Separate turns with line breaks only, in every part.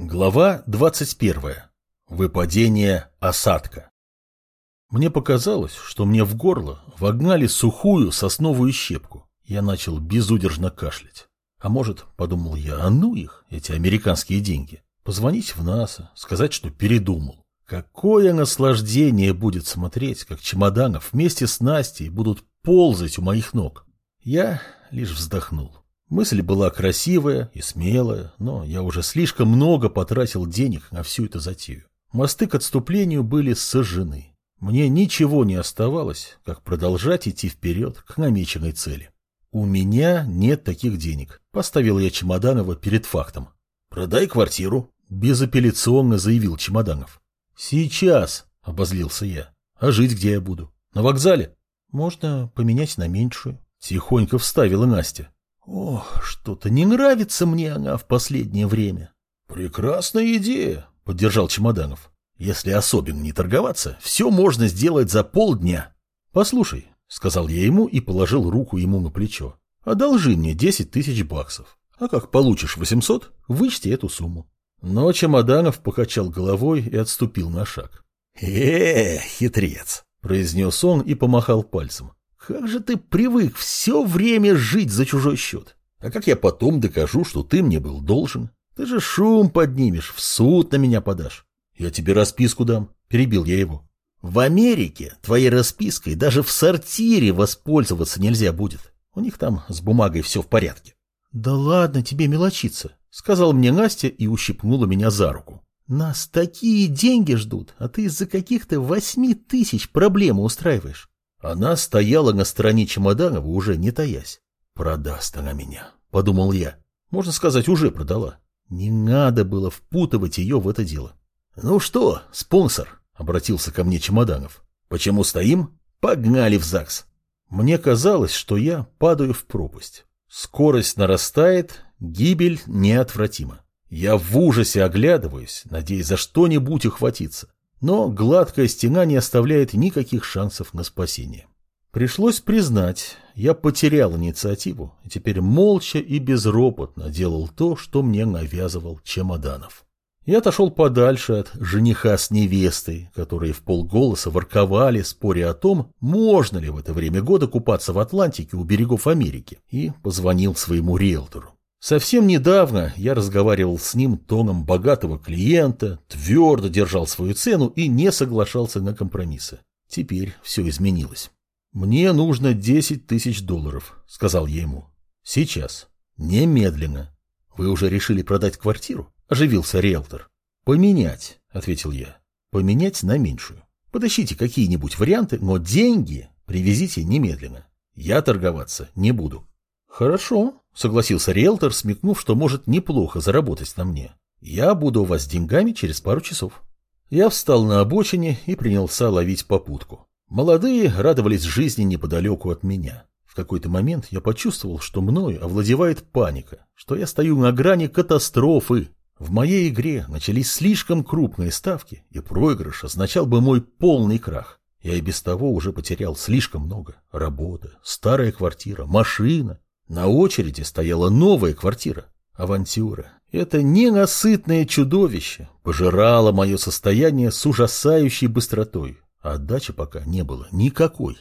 Глава 21. Выпадение осадка. Мне показалось, что мне в горло вогнали сухую сосновую щепку. Я начал безудержно кашлять. А может, подумал я, а ну их, эти американские деньги. Позвонить в НАСА, сказать, что передумал. Какое наслаждение будет смотреть, как чемоданов вместе с Настей будут ползать у моих ног. Я лишь вздохнул. Мысль была красивая и смелая, но я уже слишком много потратил денег на всю эту затею. Мосты к отступлению были сожжены. Мне ничего не оставалось, как продолжать идти вперед к намеченной цели. «У меня нет таких денег», – поставил я Чемоданова перед фактом. «Продай квартиру», – безапелляционно заявил Чемоданов. «Сейчас», – обозлился я. «А жить где я буду? На вокзале?» «Можно поменять на меньшую», – тихонько вставила Настя. Ох, что-то не нравится мне она в последнее время. Прекрасная идея, поддержал Чемоданов. Если особенно не торговаться, все можно сделать за полдня. Послушай, сказал я ему и положил руку ему на плечо. Одолжи мне десять тысяч баксов. А как получишь восемьсот, вычти эту сумму. Но Чемоданов покачал головой и отступил на шаг. «Э, хитрец!» – произнес он и помахал пальцем. Как же ты привык все время жить за чужой счет? А как я потом докажу, что ты мне был должен? Ты же шум поднимешь, в суд на меня подашь. Я тебе расписку дам, перебил я его. В Америке твоей распиской даже в сортире воспользоваться нельзя будет. У них там с бумагой все в порядке. Да ладно тебе мелочиться, сказал мне Настя и ущипнула меня за руку. Нас такие деньги ждут, а ты из-за каких-то восьми тысяч проблемы устраиваешь. Она стояла на стороне Чемоданова, уже не таясь. «Продаст она меня», — подумал я. Можно сказать, уже продала. Не надо было впутывать ее в это дело. «Ну что, спонсор?» — обратился ко мне Чемоданов. «Почему стоим? Погнали в ЗАГС!» Мне казалось, что я падаю в пропасть. Скорость нарастает, гибель неотвратима. Я в ужасе оглядываюсь, надеясь за что-нибудь ухватиться. Но гладкая стена не оставляет никаких шансов на спасение. Пришлось признать, я потерял инициативу и теперь молча и безропотно делал то, что мне навязывал Чемоданов. Я отошел подальше от жениха с невестой, которые в полголоса ворковали, споря о том, можно ли в это время года купаться в Атлантике у берегов Америки, и позвонил своему риэлтору. Совсем недавно я разговаривал с ним тоном богатого клиента, твердо держал свою цену и не соглашался на компромиссы. Теперь все изменилось. «Мне нужно 10 тысяч долларов», — сказал я ему. «Сейчас. Немедленно. Вы уже решили продать квартиру?» — оживился риэлтор. «Поменять», — ответил я. «Поменять на меньшую. Подыщите какие-нибудь варианты, но деньги привезите немедленно. Я торговаться не буду». «Хорошо», — согласился риэлтор, смекнув, что может неплохо заработать на мне. «Я буду у вас деньгами через пару часов». Я встал на обочине и принялся ловить попутку. Молодые радовались жизни неподалеку от меня. В какой-то момент я почувствовал, что мною овладевает паника, что я стою на грани катастрофы. В моей игре начались слишком крупные ставки, и проигрыш означал бы мой полный крах. Я и без того уже потерял слишком много. Работа, старая квартира, машина. На очереди стояла новая квартира. Авантюра. Это ненасытное чудовище пожирало мое состояние с ужасающей быстротой. А отдачи пока не было никакой.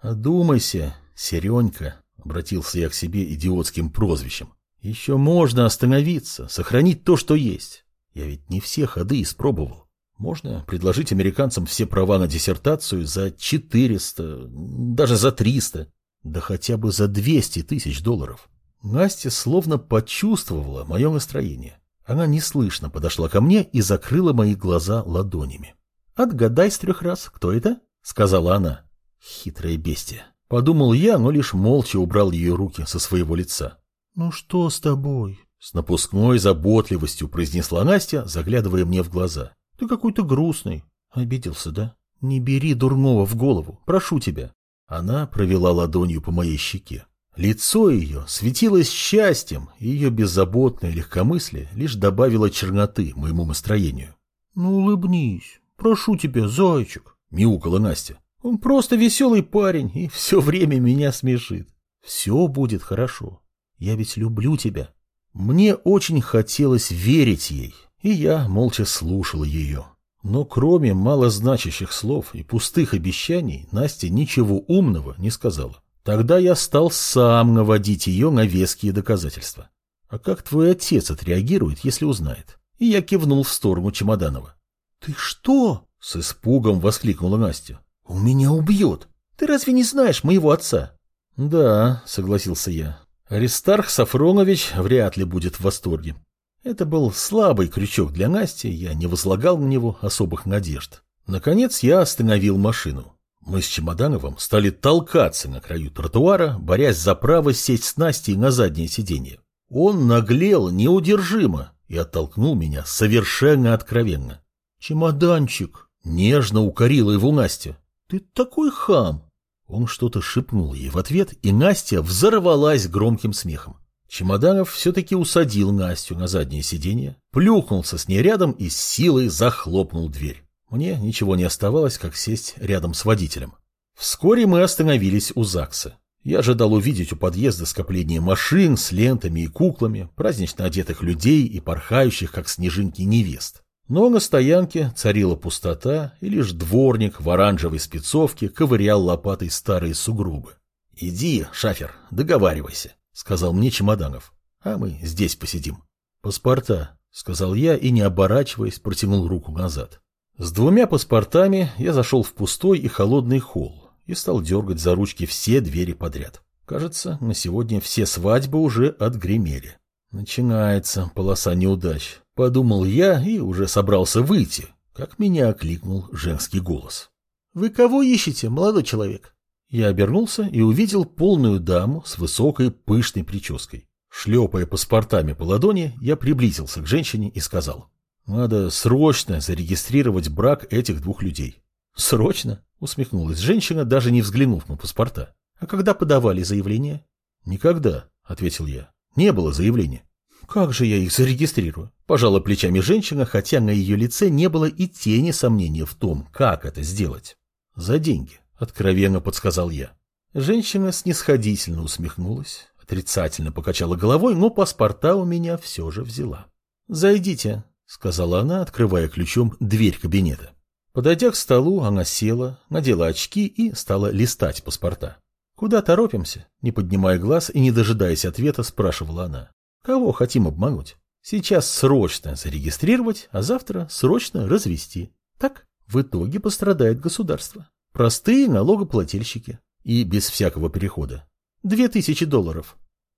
«Одумайся, Серенька», — обратился я к себе идиотским прозвищем. «Еще можно остановиться, сохранить то, что есть. Я ведь не все ходы испробовал. Можно предложить американцам все права на диссертацию за 400, даже за 300. Да хотя бы за 200 тысяч долларов. Настя словно почувствовала мое настроение. Она неслышно подошла ко мне и закрыла мои глаза ладонями. «Отгадай с трех раз, кто это?» — сказала она. Хитрое бестия. Подумал я, но лишь молча убрал ее руки со своего лица. «Ну что с тобой?» С напускной заботливостью произнесла Настя, заглядывая мне в глаза. «Ты какой-то грустный». Обиделся, да? «Не бери дурного в голову, прошу тебя. Она провела ладонью по моей щеке. Лицо ее светилось счастьем, и ее беззаботное легкомыслие лишь добавило черноты моему настроению. — Ну, улыбнись, прошу тебя, зайчик, — мяукала Настя. — Он просто веселый парень и все время меня смешит. Все будет хорошо. Я ведь люблю тебя. Мне очень хотелось верить ей, И я молча слушал ее. Но кроме малозначащих слов и пустых обещаний, Настя ничего умного не сказала. Тогда я стал сам наводить ее на веские доказательства. А как твой отец отреагирует, если узнает? И я кивнул в сторону Чемоданова. Ты что? С испугом воскликнула Настя. У меня убьет. Ты разве не знаешь моего отца? Да, согласился я. Аристарх Сафронович вряд ли будет в восторге. Это был слабый крючок для Насти, я не возлагал на него особых надежд. Наконец я остановил машину. Мы с Чемодановым стали толкаться на краю тротуара, борясь за право сесть с Настей на заднее сиденье. Он наглел неудержимо и оттолкнул меня совершенно откровенно. «Чемоданчик!» — нежно укорила его Настя. «Ты такой хам!» Он что-то шепнул ей в ответ, и Настя взорвалась громким смехом. Чемоданов все-таки усадил Настю на заднее сиденье, плюхнулся с ней рядом и с силой захлопнул дверь. Мне ничего не оставалось, как сесть рядом с водителем. Вскоре мы остановились у ЗАГСа. Я ожидал увидеть у подъезда скопление машин с лентами и куклами, празднично одетых людей и порхающих, как снежинки, невест. Но на стоянке царила пустота, и лишь дворник в оранжевой спецовке ковырял лопатой старые сугробы. «Иди, шафер, договаривайся», — сказал мне Чемоданов. «А мы здесь посидим». «Паспорта», — сказал я и, не оборачиваясь, протянул руку назад. С двумя паспортами я зашел в пустой и холодный холл и стал дергать за ручки все двери подряд. Кажется, на сегодня все свадьбы уже отгремели. Начинается полоса неудач. Подумал я и уже собрался выйти, как меня окликнул женский голос. «Вы кого ищете, молодой человек?» Я обернулся и увидел полную даму с высокой пышной прической. Шлепая паспортами по ладони, я приблизился к женщине и сказал. «Надо срочно зарегистрировать брак этих двух людей». «Срочно?» — усмехнулась женщина, даже не взглянув на паспорта. «А когда подавали заявление?» «Никогда», — ответил я. «Не было заявления». «Как же я их зарегистрирую?» Пожала плечами женщина, хотя на ее лице не было и тени сомнения в том, как это сделать. «За деньги», Откровенно подсказал я. Женщина снисходительно усмехнулась, отрицательно покачала головой, но паспорта у меня все же взяла. «Зайдите», — сказала она, открывая ключом дверь кабинета. Подойдя к столу, она села, надела очки и стала листать паспорта. «Куда торопимся?» — не поднимая глаз и не дожидаясь ответа, спрашивала она. «Кого хотим обмануть? Сейчас срочно зарегистрировать, а завтра срочно развести. Так в итоге пострадает государство. Простые налогоплательщики. И без всякого перехода. Две тысячи долларов.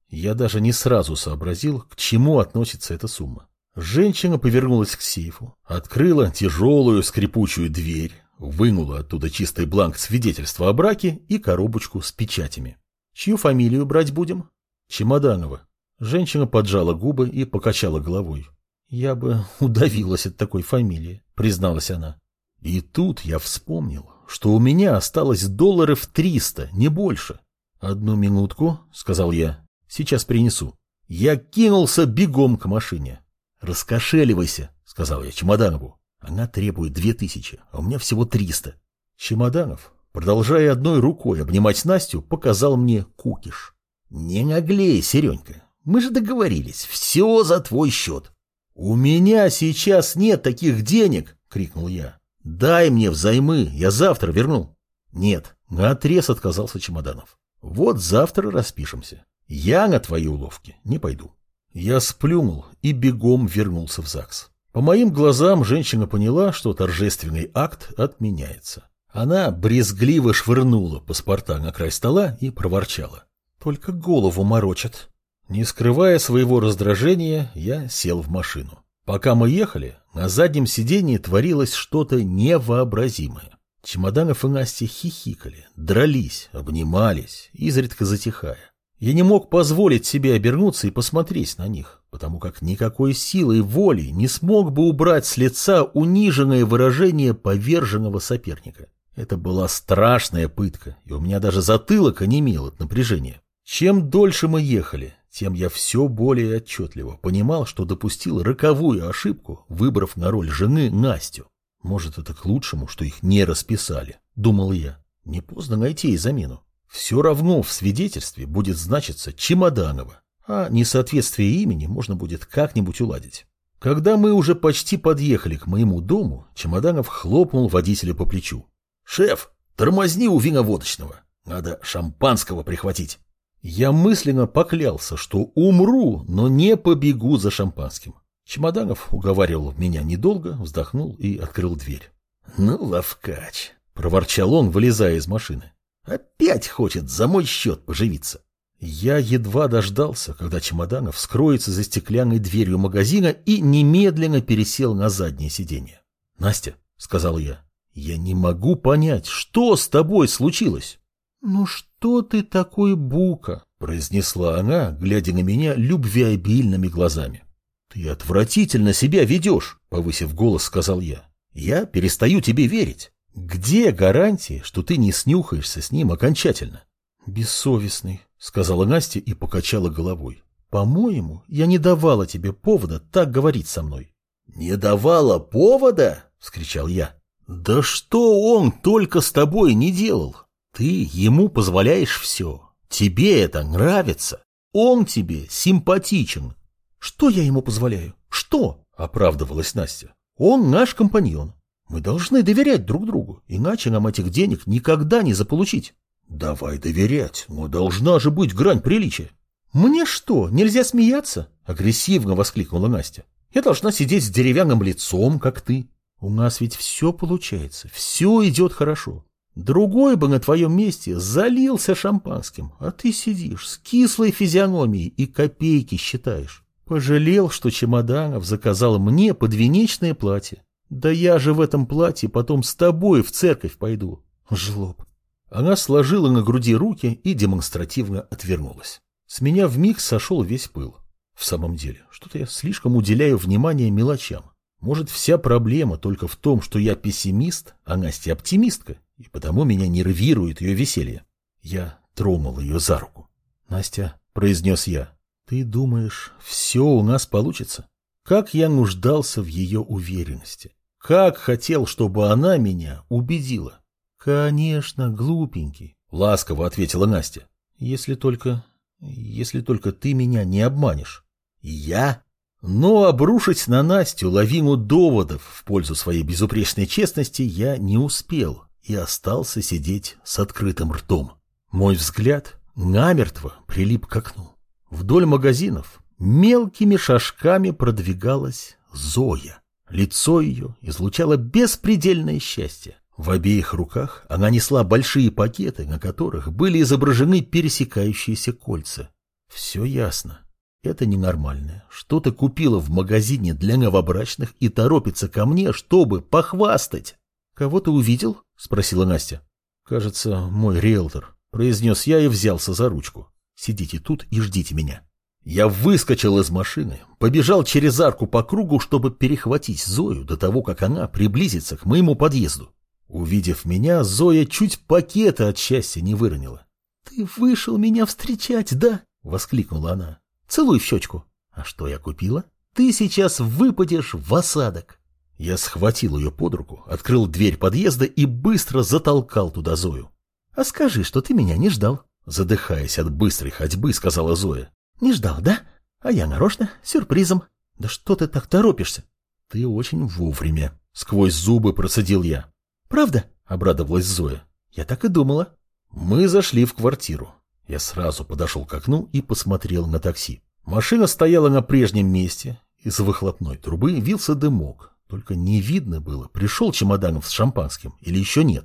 Я даже не сразу сообразил, к чему относится эта сумма. Женщина повернулась к сейфу, открыла тяжелую скрипучую дверь, вынула оттуда чистый бланк свидетельства о браке и коробочку с печатями. Чью фамилию брать будем? Чемоданова. Женщина поджала губы и покачала головой. Я бы удавилась от такой фамилии, призналась она. И тут я вспомнил, что у меня осталось долларов триста, не больше. «Одну минутку», — сказал я, — «сейчас принесу». Я кинулся бегом к машине. «Раскошеливайся», — сказал я Чемоданову. «Она требует две тысячи, а у меня всего триста». Чемоданов, продолжая одной рукой обнимать Настю, показал мне кукиш. «Не наглей, Серенька, мы же договорились, все за твой счет». «У меня сейчас нет таких денег!» — крикнул я. «Дай мне взаймы, я завтра верну». «Нет», — наотрез отказался Чемоданов. «Вот завтра распишемся. Я на твои уловки не пойду». Я сплюнул и бегом вернулся в ЗАГС. По моим глазам женщина поняла, что торжественный акт отменяется. Она брезгливо швырнула паспорта на край стола и проворчала. «Только голову морочат». Не скрывая своего раздражения, я сел в машину. Пока мы ехали, на заднем сиденье творилось что-то невообразимое. Чемоданов и Настя хихикали, дрались, обнимались, изредка затихая. Я не мог позволить себе обернуться и посмотреть на них, потому как никакой силой воли не смог бы убрать с лица униженное выражение поверженного соперника. Это была страшная пытка, и у меня даже затылок онемел от напряжения. Чем дольше мы ехали, тем я все более отчетливо понимал, что допустил роковую ошибку, выбрав на роль жены Настю. Может, это к лучшему, что их не расписали, думал я. Не поздно найти ей замену. Все равно в свидетельстве будет значиться Чемоданова, а несоответствие имени можно будет как-нибудь уладить. Когда мы уже почти подъехали к моему дому, Чемоданов хлопнул водителя по плечу. «Шеф, тормозни у виноводочного. Надо шампанского прихватить». Я мысленно поклялся, что умру, но не побегу за шампанским. Чемоданов уговаривал меня недолго, вздохнул и открыл дверь. «Ну, ловкач!» — проворчал он, вылезая из машины. «Опять хочет за мой счет поживиться!» Я едва дождался, когда Чемоданов скроется за стеклянной дверью магазина и немедленно пересел на заднее сиденье. «Настя», — сказал я, — «я не могу понять, что с тобой случилось?» «Ну что ты такой бука?» — произнесла она, глядя на меня любвеобильными глазами. «Ты отвратительно себя ведешь», — повысив голос, сказал я. «Я перестаю тебе верить. Где гарантии, что ты не снюхаешься с ним окончательно?» «Бессовестный», — сказала Настя и покачала головой. «По-моему, я не давала тебе повода так говорить со мной». «Не давала повода?» — вскричал я. «Да что он только с тобой не делал? Ты ему позволяешь все. Тебе это нравится. Он тебе симпатичен. Что я ему позволяю? Что? Оправдывалась Настя. Он наш компаньон. Мы должны доверять друг другу, иначе нам этих денег никогда не заполучить. Давай доверять, но должна же быть грань приличия. Мне что, нельзя смеяться? Агрессивно воскликнула Настя. Я должна сидеть с деревянным лицом, как ты. У нас ведь все получается, все идет хорошо. Другой бы на твоем месте залился шампанским, а ты сидишь с кислой физиономией и копейки считаешь. Пожалел, что Чемоданов заказал мне подвенечное платье. Да я же в этом платье потом с тобой в церковь пойду. Жлоб. Она сложила на груди руки и демонстративно отвернулась. С меня вмиг сошел весь пыл. В самом деле, что-то я слишком уделяю внимание мелочам. Может, вся проблема только в том, что я пессимист, а Настя оптимистка, и потому меня нервирует ее веселье. Я тронул ее за руку. «Настя», — произнес я, ты думаешь, все у нас получится? Как я нуждался в ее уверенности. Как хотел, чтобы она меня убедила. Конечно, глупенький, ласково ответила Настя. Если только... если только ты меня не обманешь. Я? Но обрушить на Настю лавину доводов в пользу своей безупречной честности я не успел и остался сидеть с открытым ртом. Мой взгляд намертво прилип к окну. Вдоль магазинов мелкими шажками продвигалась Зоя. Лицо ее излучало беспредельное счастье. В обеих руках она несла большие пакеты, на которых были изображены пересекающиеся кольца. Все ясно. Это ненормальное. Что-то купила в магазине для новобрачных и торопится ко мне, чтобы похвастать. «Кого ты увидел?» — спросила Настя. «Кажется, мой риэлтор», — произнес я и взялся за ручку. Сидите тут и ждите меня. Я выскочил из машины, побежал через арку по кругу, чтобы перехватить Зою до того, как она приблизится к моему подъезду. Увидев меня, Зоя чуть пакета от счастья не выронила. — Ты вышел меня встречать, да? — воскликнула она. — Целуй в щечку. — А что я купила? Ты сейчас выпадешь в осадок. Я схватил ее под руку, открыл дверь подъезда и быстро затолкал туда Зою. — А скажи, что ты меня не ждал. Задыхаясь от быстрой ходьбы, сказала Зоя. «Не ждал, да? А я нарочно, сюрпризом. Да что ты так торопишься?» «Ты очень вовремя», — сквозь зубы процедил я. «Правда?» — обрадовалась Зоя. «Я так и думала». Мы зашли в квартиру. Я сразу подошел к окну и посмотрел на такси. Машина стояла на прежнем месте. Из выхлопной трубы вился дымок. Только не видно было, пришел чемоданов с шампанским или еще нет.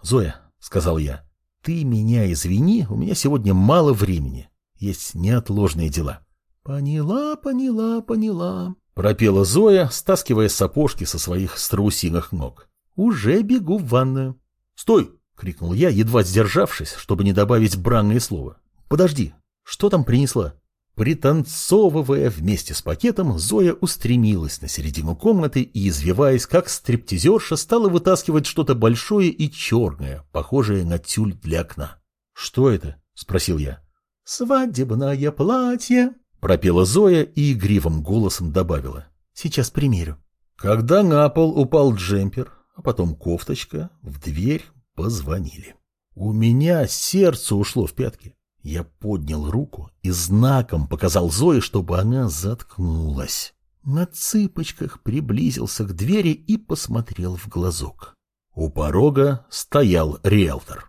«Зоя», — сказал я, ты меня извини, у меня сегодня мало времени. Есть неотложные дела. Поняла, поняла, поняла. Пропела Зоя, стаскивая сапожки со своих страусиных ног. Уже бегу в ванную. Стой! крикнул я, едва сдержавшись, чтобы не добавить бранное слово. Подожди, что там принесла? Пританцовывая вместе с пакетом, Зоя устремилась на середину комнаты и, извиваясь как стриптизерша, стала вытаскивать что-то большое и черное, похожее на тюль для окна. «Что это?» — спросил я. «Свадебное платье», — пропела Зоя и игривым голосом добавила. «Сейчас примерю». Когда на пол упал джемпер, а потом кофточка, в дверь позвонили. У меня сердце ушло в пятки. Я поднял руку и знаком показал Зое, чтобы она заткнулась. На цыпочках приблизился к двери и посмотрел в глазок. У порога стоял риэлтор.